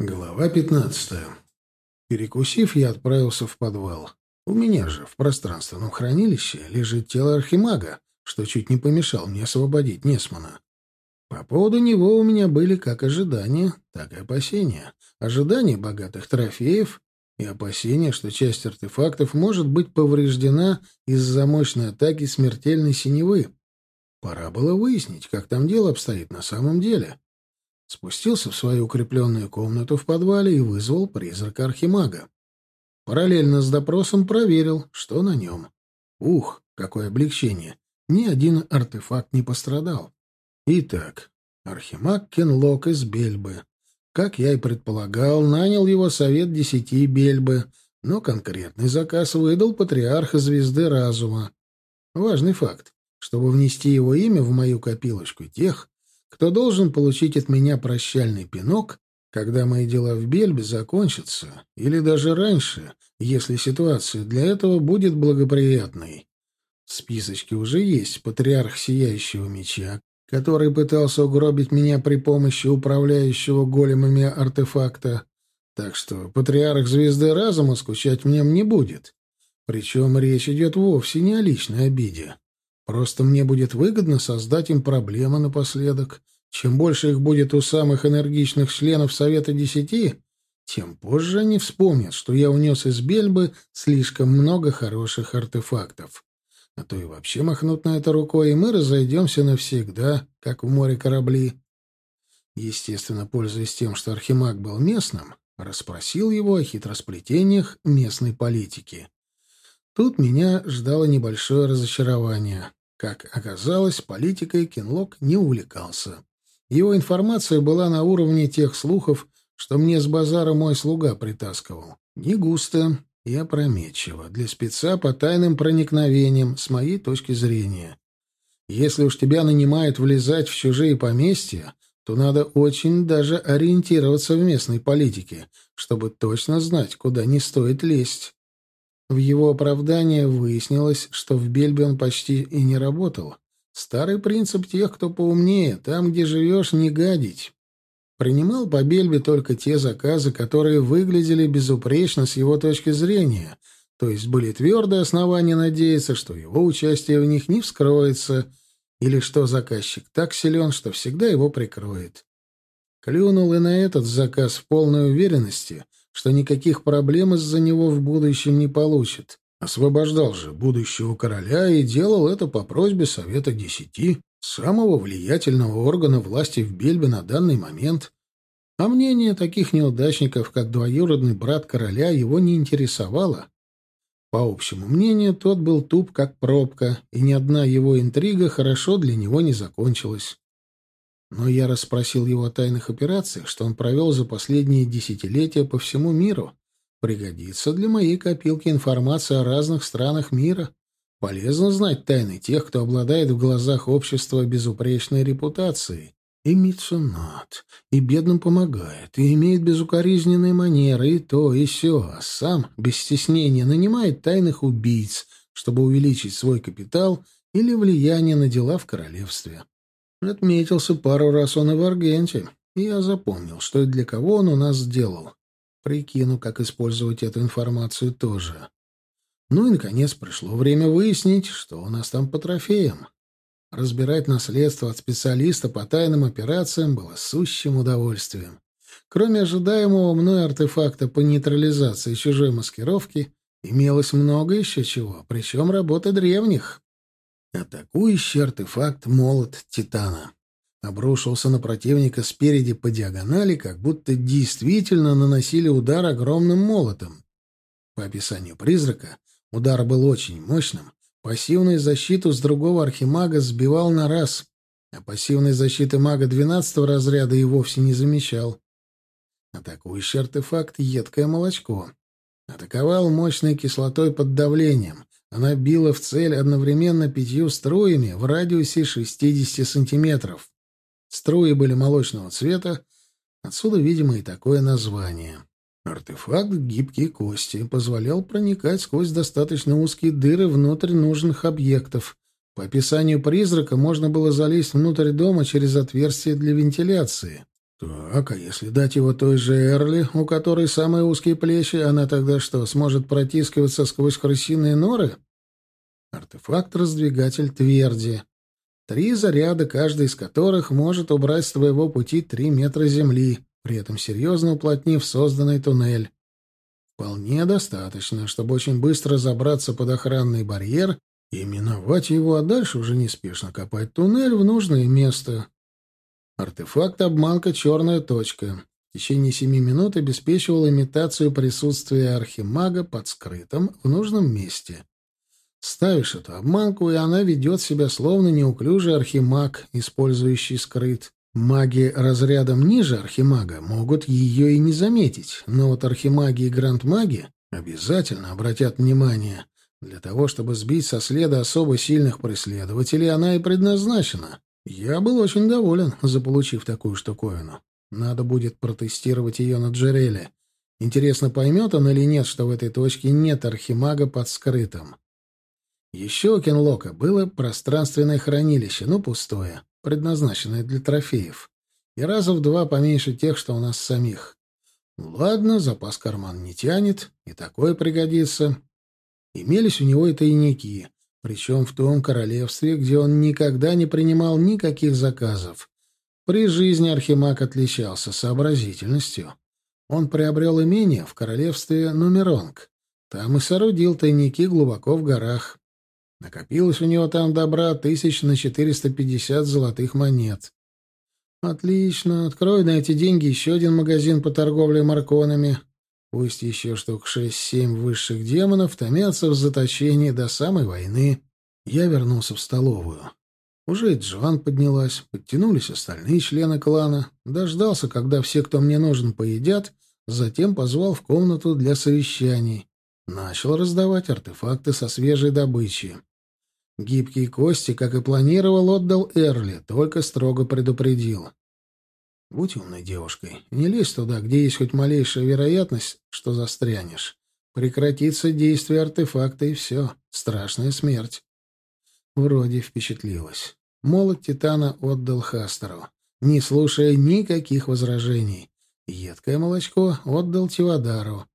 Глава пятнадцатая. Перекусив, я отправился в подвал. У меня же в пространственном хранилище лежит тело Архимага, что чуть не помешал мне освободить Несмана. По поводу него у меня были как ожидания, так и опасения. Ожидания богатых трофеев и опасения, что часть артефактов может быть повреждена из-за мощной атаки смертельной синевы. Пора было выяснить, как там дело обстоит на самом деле. Спустился в свою укрепленную комнату в подвале и вызвал призрака Архимага. Параллельно с допросом проверил, что на нем. Ух, какое облегчение! Ни один артефакт не пострадал. Итак, Архимаг Кенлок из Бельбы. Как я и предполагал, нанял его совет десяти Бельбы, но конкретный заказ выдал патриарх Звезды Разума. Важный факт. Чтобы внести его имя в мою копилочку тех, кто должен получить от меня прощальный пинок, когда мои дела в Бельбе закончатся, или даже раньше, если ситуация для этого будет благоприятной. В списочке уже есть патриарх Сияющего Меча, который пытался угробить меня при помощи управляющего големами артефакта, так что патриарх Звезды Разума скучать в нем не будет. Причем речь идет вовсе не о личной обиде. Просто мне будет выгодно создать им проблемы напоследок. Чем больше их будет у самых энергичных членов Совета Десяти, тем позже они вспомнят, что я унес из Бельбы слишком много хороших артефактов. А то и вообще махнут на это рукой, и мы разойдемся навсегда, как в море корабли. Естественно, пользуясь тем, что Архимаг был местным, расспросил его о хитросплетениях местной политики. Тут меня ждало небольшое разочарование. Как оказалось, политикой Кинлок не увлекался. Его информация была на уровне тех слухов, что мне с базара мой слуга притаскивал. Не густо и опрометчиво, для спеца по тайным проникновениям, с моей точки зрения. Если уж тебя нанимают влезать в чужие поместья, то надо очень даже ориентироваться в местной политике, чтобы точно знать, куда не стоит лезть. В его оправдание выяснилось, что в Бельбе он почти и не работал. Старый принцип тех, кто поумнее, там, где живешь, не гадить. Принимал по Бельбе только те заказы, которые выглядели безупречно с его точки зрения, то есть были твердые основания надеяться, что его участие в них не вскроется, или что заказчик так силен, что всегда его прикроет. Клюнул и на этот заказ в полной уверенности — что никаких проблем из-за него в будущем не получит. Освобождал же будущего короля и делал это по просьбе Совета Десяти, самого влиятельного органа власти в Бельбе на данный момент. А мнение таких неудачников, как двоюродный брат короля, его не интересовало. По общему мнению, тот был туп, как пробка, и ни одна его интрига хорошо для него не закончилась. Но я расспросил его о тайных операциях, что он провел за последние десятилетия по всему миру. Пригодится для моей копилки информация о разных странах мира. Полезно знать тайны тех, кто обладает в глазах общества безупречной репутацией. И меценат, и бедным помогает, и имеет безукоризненные манеры, и то, и сё, а сам, без стеснения, нанимает тайных убийц, чтобы увеличить свой капитал или влияние на дела в королевстве. Отметился пару раз он и в Аргенте, я запомнил, что и для кого он у нас сделал. Прикину, как использовать эту информацию тоже. Ну и, наконец, пришло время выяснить, что у нас там по трофеям. Разбирать наследство от специалиста по тайным операциям было сущим удовольствием. Кроме ожидаемого мной артефакта по нейтрализации чужой маскировки, имелось много еще чего, причем работы древних. Атакующий артефакт молот Титана. Обрушился на противника спереди по диагонали, как будто действительно наносили удар огромным молотом. По описанию призрака, удар был очень мощным. Пассивную защиту с другого архимага сбивал на раз, а пассивной защиты мага двенадцатого разряда и вовсе не замечал. Атакующий артефакт — едкое молочко. Атаковал мощной кислотой под давлением. Она била в цель одновременно пятью струями в радиусе 60 сантиметров. Струи были молочного цвета, отсюда, видимо, и такое название. Артефакт гибкие кости позволял проникать сквозь достаточно узкие дыры внутрь нужных объектов. По описанию призрака можно было залезть внутрь дома через отверстие для вентиляции. Так, а если дать его той же Эрли, у которой самые узкие плечи, она тогда что, сможет протискиваться сквозь крысиные норы? Артефакт-раздвигатель тверди. Три заряда, каждый из которых может убрать с твоего пути три метра земли, при этом серьезно уплотнив созданный туннель. Вполне достаточно, чтобы очень быстро забраться под охранный барьер и миновать его, а дальше уже неспешно копать туннель в нужное место. Артефакт обманка «Черная точка». В течение семи минут обеспечивал имитацию присутствия архимага под скрытым в нужном месте. Ставишь эту обманку, и она ведет себя словно неуклюжий архимаг, использующий скрыт. Маги разрядом ниже архимага могут ее и не заметить, но вот архимаги и грандмаги обязательно обратят внимание. Для того, чтобы сбить со следа особо сильных преследователей, она и предназначена. Я был очень доволен, заполучив такую штуковину. Надо будет протестировать ее на Джереле. Интересно, поймет он или нет, что в этой точке нет архимага под скрытым. Еще у Кенлока было пространственное хранилище, но пустое, предназначенное для трофеев. И раза в два поменьше тех, что у нас самих. Ладно, запас карман не тянет, и такое пригодится. Имелись у него и тайники причем в том королевстве, где он никогда не принимал никаких заказов. При жизни Архимаг отличался сообразительностью. Он приобрел имение в королевстве Нумеронг. Там и соорудил тайники глубоко в горах. Накопилось у него там добра тысяч на четыреста пятьдесят золотых монет. Отлично. Открой на эти деньги еще один магазин по торговле марконами. Пусть еще штук шесть-семь высших демонов томятся в заточении до самой войны. Я вернулся в столовую. Уже и Джоан поднялась, подтянулись остальные члены клана. Дождался, когда все, кто мне нужен, поедят, затем позвал в комнату для совещаний. Начал раздавать артефакты со свежей добычей. Гибкие кости, как и планировал, отдал Эрли, только строго предупредил. Будь умной девушкой. Не лезь туда, где есть хоть малейшая вероятность, что застрянешь. Прекратится действие артефакта, и все. Страшная смерть. Вроде впечатлилась. Молот Титана отдал Хастеру, не слушая никаких возражений. Едкое молочко отдал Тивадару.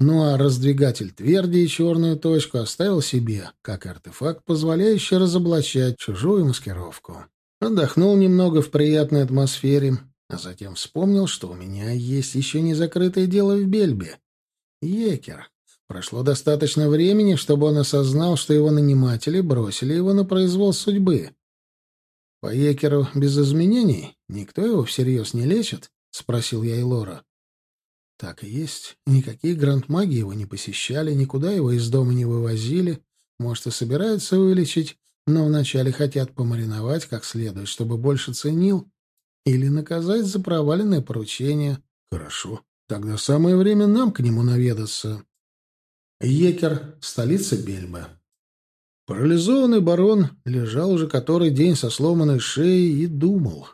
Ну а раздвигатель тверди и черную точку оставил себе, как артефакт, позволяющий разоблачать чужую маскировку. Отдохнул немного в приятной атмосфере, а затем вспомнил, что у меня есть еще не закрытое дело в Бельбе. Екер. Прошло достаточно времени, чтобы он осознал, что его наниматели бросили его на произвол судьбы. «По Екеру без изменений? Никто его всерьез не лечит?» — спросил я Элора. «Так и есть. Никакие грандмаги его не посещали, никуда его из дома не вывозили. Может, и собираются вылечить, но вначале хотят помариновать как следует, чтобы больше ценил. Или наказать за проваленное поручение. Хорошо. Тогда самое время нам к нему наведаться. Екер, столица Бельба. Парализованный барон лежал уже который день со сломанной шеей и думал.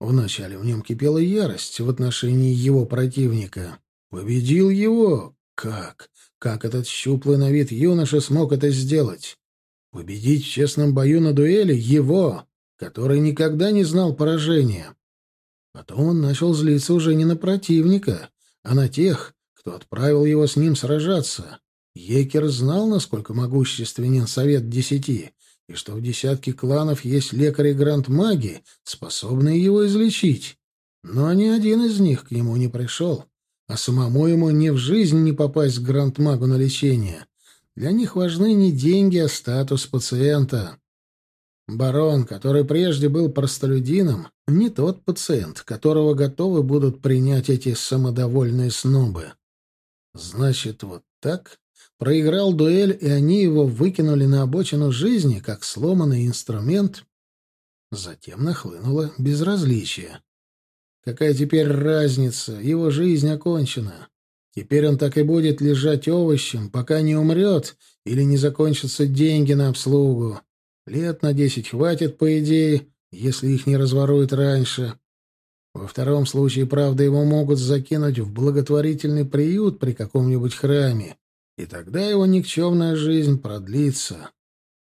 Вначале в нем кипела ярость в отношении его противника. Победил его? Как? Как этот щуплый на вид юноша смог это сделать? Победить в честном бою на дуэли его? который никогда не знал поражения. Потом он начал злиться уже не на противника, а на тех, кто отправил его с ним сражаться. Екер знал, насколько могущественен Совет Десяти, и что в десятке кланов есть лекари-гранд-маги, способные его излечить. Но ни один из них к нему не пришел, а самому ему ни в жизнь не попасть к гранд-магу на лечение. Для них важны не деньги, а статус пациента. Барон, который прежде был простолюдином, не тот пациент, которого готовы будут принять эти самодовольные снобы. Значит, вот так? Проиграл дуэль, и они его выкинули на обочину жизни, как сломанный инструмент? Затем нахлынуло безразличие. Какая теперь разница? Его жизнь окончена. Теперь он так и будет лежать овощем, пока не умрет или не закончатся деньги на обслугу. Лет на десять хватит, по идее, если их не разворуют раньше. Во втором случае, правда, его могут закинуть в благотворительный приют при каком-нибудь храме, и тогда его никчемная жизнь продлится.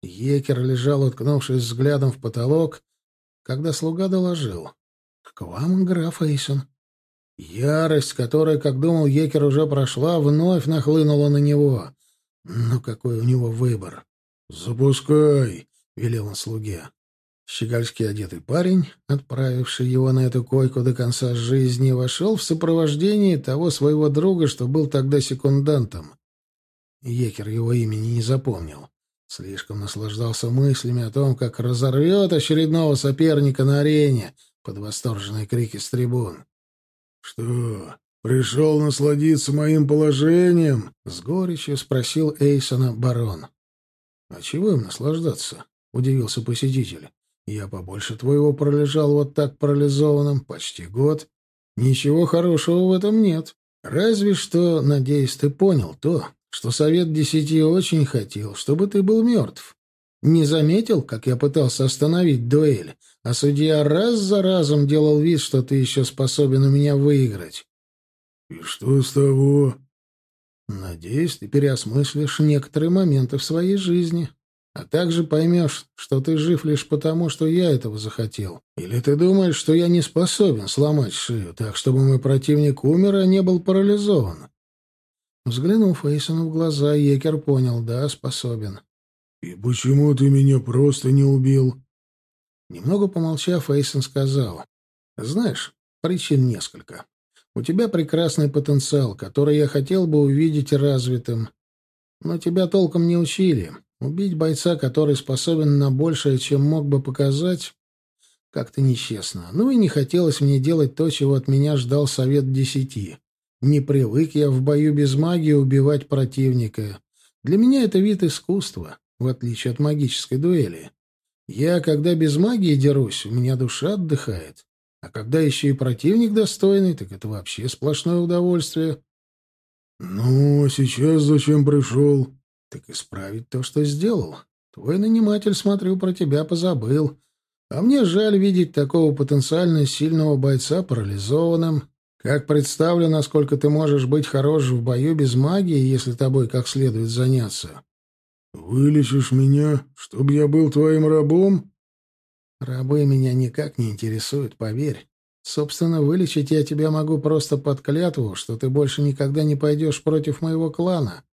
Екер лежал, уткнувшись взглядом в потолок, когда слуга доложил. К «К вам, граф Эйсон». Ярость, которая, как думал Екер, уже прошла, вновь нахлынула на него. Но какой у него выбор? «Запускай!» — велел он слуге. Щегольски одетый парень, отправивший его на эту койку до конца жизни, вошел в сопровождении того своего друга, что был тогда секундантом. Екер его имени не запомнил. Слишком наслаждался мыслями о том, как разорвет очередного соперника на арене под восторженные крики с трибун. «Что, пришел насладиться моим положением?» — с горечью спросил Эйсона барон. «А чего им наслаждаться?» — удивился посетитель. Я побольше твоего пролежал вот так парализованным почти год. Ничего хорошего в этом нет. Разве что, надеюсь, ты понял то, что Совет Десяти очень хотел, чтобы ты был мертв. Не заметил, как я пытался остановить дуэль, а судья раз за разом делал вид, что ты еще способен у меня выиграть. И что с того? Надеюсь, ты переосмыслишь некоторые моменты в своей жизни. А также поймешь, что ты жив лишь потому, что я этого захотел. Или ты думаешь, что я не способен сломать шею, так чтобы мой противник умер, а не был парализован?» Взглянув Эйсону в глаза, Екер понял, да, способен. «И почему ты меня просто не убил?» Немного помолчав, Эйсон сказал. «Знаешь, причин несколько. У тебя прекрасный потенциал, который я хотел бы увидеть развитым. Но тебя толком не учили. Убить бойца, который способен на большее, чем мог бы показать, как-то нечестно. Ну и не хотелось мне делать то, чего от меня ждал Совет Десяти. Не привык я в бою без магии убивать противника. Для меня это вид искусства, в отличие от магической дуэли. Я, когда без магии дерусь, у меня душа отдыхает. А когда еще и противник достойный, так это вообще сплошное удовольствие. — Ну, а сейчас зачем пришел? Так исправить то, что сделал. Твой наниматель, смотрю, про тебя позабыл. А мне жаль видеть такого потенциально сильного бойца парализованным. Как представлю, насколько ты можешь быть хорош в бою без магии, если тобой как следует заняться. Вылечишь меня, чтобы я был твоим рабом? Рабы меня никак не интересуют, поверь. Собственно, вылечить я тебя могу просто под клятву, что ты больше никогда не пойдешь против моего клана.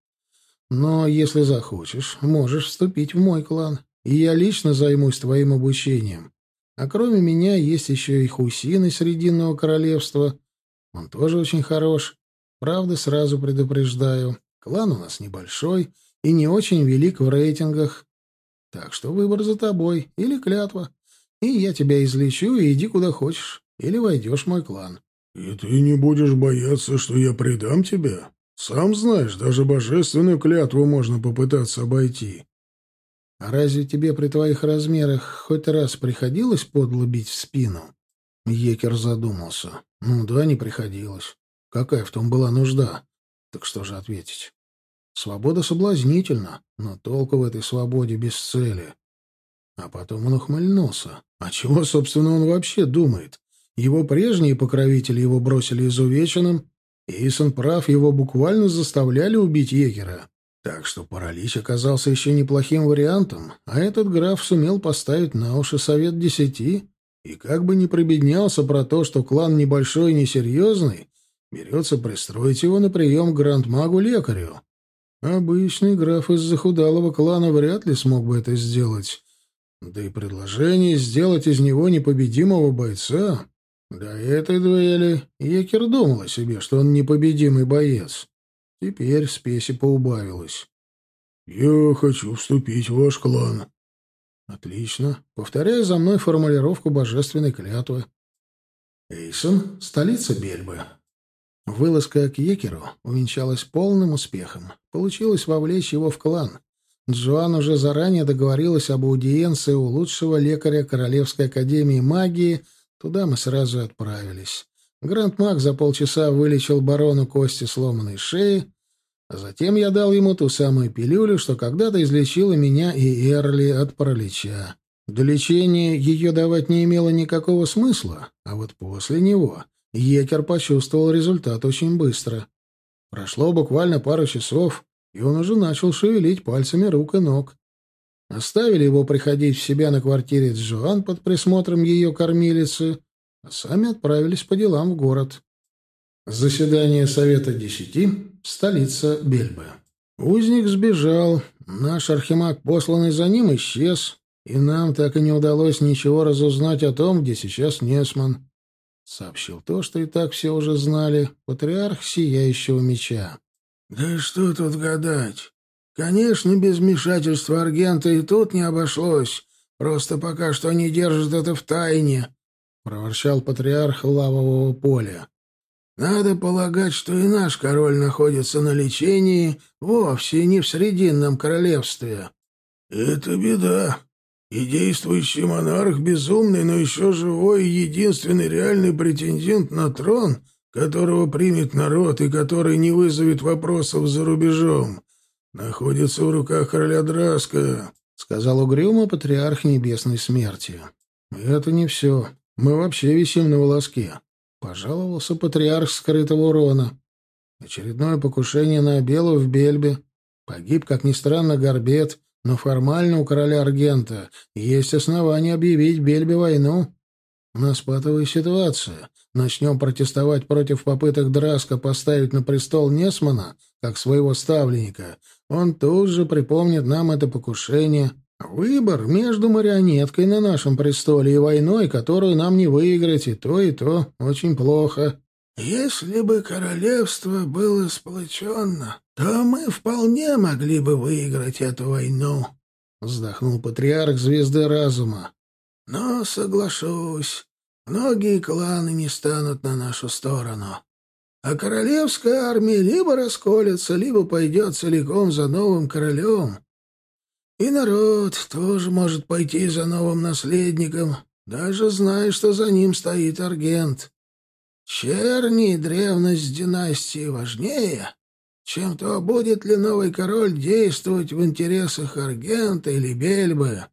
Но если захочешь, можешь вступить в мой клан, и я лично займусь твоим обучением. А кроме меня есть еще и Хусин из Срединного Королевства. Он тоже очень хорош. Правда, сразу предупреждаю, клан у нас небольшой и не очень велик в рейтингах. Так что выбор за тобой или клятва. И я тебя излечу, и иди куда хочешь. Или войдешь в мой клан. — И ты не будешь бояться, что я предам тебя? Сам знаешь, даже божественную клятву можно попытаться обойти. А разве тебе при твоих размерах хоть раз приходилось подло бить в спину? Екер задумался. Ну да, не приходилось. Какая в том была нужда? Так что же ответить? Свобода соблазнительна, но толку в этой свободе без цели. А потом он ухмыльнулся. А чего, собственно, он вообще думает? Его прежние покровители его бросили изувеченным, Эйсон прав, его буквально заставляли убить егера. Так что паралич оказался еще неплохим вариантом, а этот граф сумел поставить на уши совет десяти. И как бы ни пробеднялся про то, что клан небольшой и несерьезный, берется пристроить его на прием к гранд-магу-лекарю. Обычный граф из захудалого клана вряд ли смог бы это сделать. Да и предложение сделать из него непобедимого бойца до этой дуэли Екер думал о себе, что он непобедимый боец. Теперь спеси поубавилось. «Я хочу вступить в ваш клан». «Отлично. Повторяй за мной формулировку божественной клятвы». Эйсон — столица Бельбы. Вылазка к Екеру увенчалась полным успехом. Получилось вовлечь его в клан. Джоан уже заранее договорилась об аудиенции у лучшего лекаря Королевской академии магии — Туда мы сразу отправились. Гранд-маг за полчаса вылечил барону кости сломанной шеи, а затем я дал ему ту самую пилюлю, что когда-то излечила меня и Эрли от паралича. До лечения ее давать не имело никакого смысла, а вот после него Екер почувствовал результат очень быстро. Прошло буквально пару часов, и он уже начал шевелить пальцами рук и ног. Оставили его приходить в себя на квартире Джоан под присмотром ее кормилицы, а сами отправились по делам в город. Заседание Совета Десяти, столица Бельбы. Узник сбежал, наш архимаг, посланный за ним, исчез, и нам так и не удалось ничего разузнать о том, где сейчас Несман. Сообщил то, что и так все уже знали, патриарх Сияющего Меча. «Да что тут гадать? Конечно, без вмешательства Аргента и тут не обошлось. Просто пока что они держат это в тайне», — проворчал патриарх лавового поля. «Надо полагать, что и наш король находится на лечении вовсе не в Срединном королевстве». «Это беда. И действующий монарх безумный, но еще живой и единственный реальный претендент на трон, которого примет народ и который не вызовет вопросов за рубежом, находится в руках короля Драска», — сказал угрюмо патриарх Небесной Смерти. «Это не все. Мы вообще висим на волоске», — пожаловался патриарх скрытого урона. «Очередное покушение на Белу в Бельбе. Погиб, как ни странно, Горбет, но формально у короля Аргента есть основания объявить Бельбе войну. У нас патовая ситуация. Начнем протестовать против попыток Драска поставить на престол Несмана, как своего ставленника. Он тут же припомнит нам это покушение. Выбор между марионеткой на нашем престоле и войной, которую нам не выиграть, и то, и то очень плохо. Если бы королевство было сплоченно, то мы вполне могли бы выиграть эту войну, — вздохнул патриарх Звезды Разума. Но, соглашусь, многие кланы не станут на нашу сторону. А королевская армия либо расколется, либо пойдет целиком за новым королем. И народ тоже может пойти за новым наследником, даже зная, что за ним стоит Аргент. Черни и древность династии важнее, чем то, будет ли новый король действовать в интересах Аргента или Бельбы.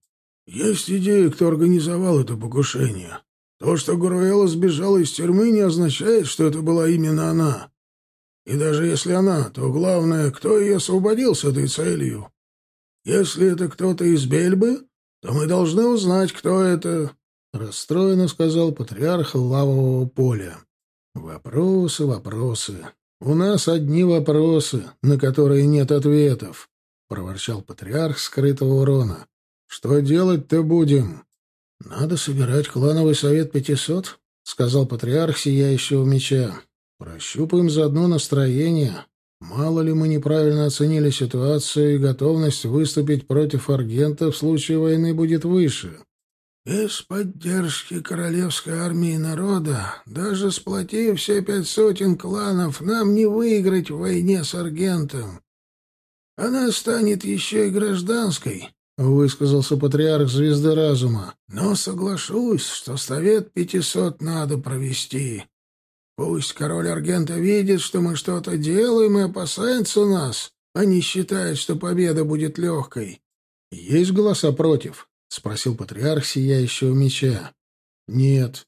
Есть идея, кто организовал это покушение. То, что Гуруэла сбежала из тюрьмы, не означает, что это была именно она. И даже если она, то главное, кто ее освободил с этой целью. Если это кто-то из Бельбы, то мы должны узнать, кто это, — расстроенно сказал патриарх лавового поля. Вопросы, вопросы. У нас одни вопросы, на которые нет ответов, проворчал патриарх скрытого урона. Что делать-то будем? Надо собирать клановый совет пятисот, сказал патриарх сияющего меча. Прощупаем заодно настроение. Мало ли мы неправильно оценили ситуацию, и готовность выступить против Аргента в случае войны будет выше. Без поддержки королевской армии народа, даже сплотив все пять сотен кланов, нам не выиграть в войне с Аргентом. Она станет еще и гражданской, — высказался патриарх Звезды Разума. Но соглашусь, что совет пятисот надо провести. Пусть король Аргента видит, что мы что-то делаем и опасается нас, а не считает, что победа будет легкой. Есть голоса против? — спросил патриарх Сияющего Меча. — Нет.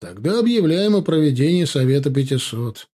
Тогда объявляем о проведении Совета Пятисот.